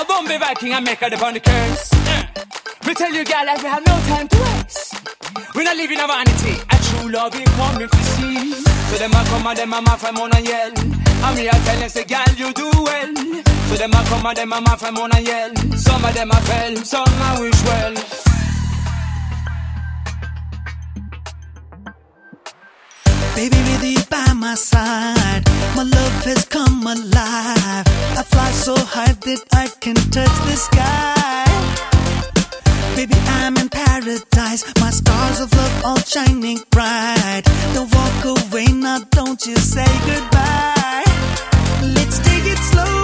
I won't be Viking and make her the on the curse. We tell you, girl, that we have no time to waste. We're not living a vanity, a true love is coming to see. So them a come and them man from on and yell. And me a tell them, say, girl, you do well. So them a come and them man from on and yell. Some of them a fell, some a wish well. Baby, with you by my side, my love has come alive. I fly so high that I can touch the sky. Baby, I'm in paradise. My stars of love all shining bright. Don't walk away now, don't you say goodbye. Let's take it slow.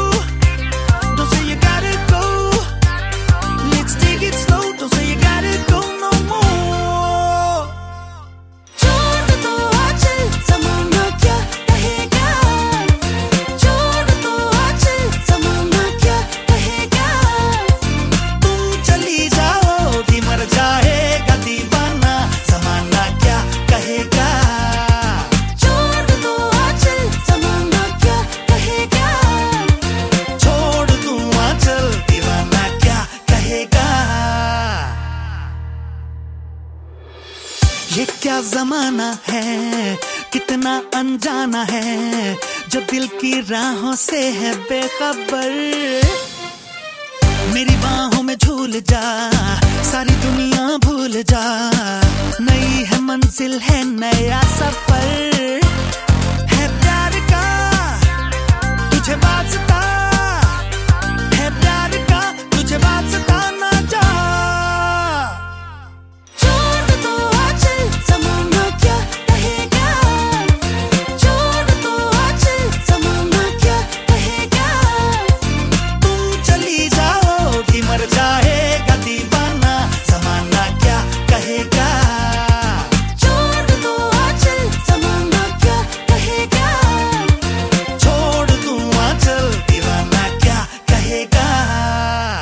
ये क्या जमाना है? कितना अनजाना है? जो दिल की राहों से है बेखबर। मेरी बाहों में झूल जा, सारी दुनिया भूल जा। नई है मंजिल, है नया सफ़र।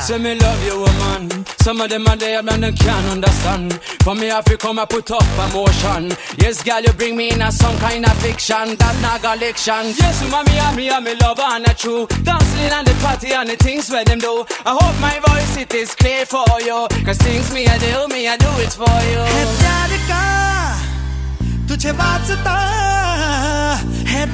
Say me love you, woman. Some of them are there and they can't understand. For me, I feel come and put up emotion. Yes, girl, you bring me in a some kind of fiction. That not collection. Yes, mommy, and me, and me love and a true. Dancing on the party and the things where them do. I hope my voice it is clear for you. Cause things me I do, me I do it for you. है प्यार का तुझे वास्ता है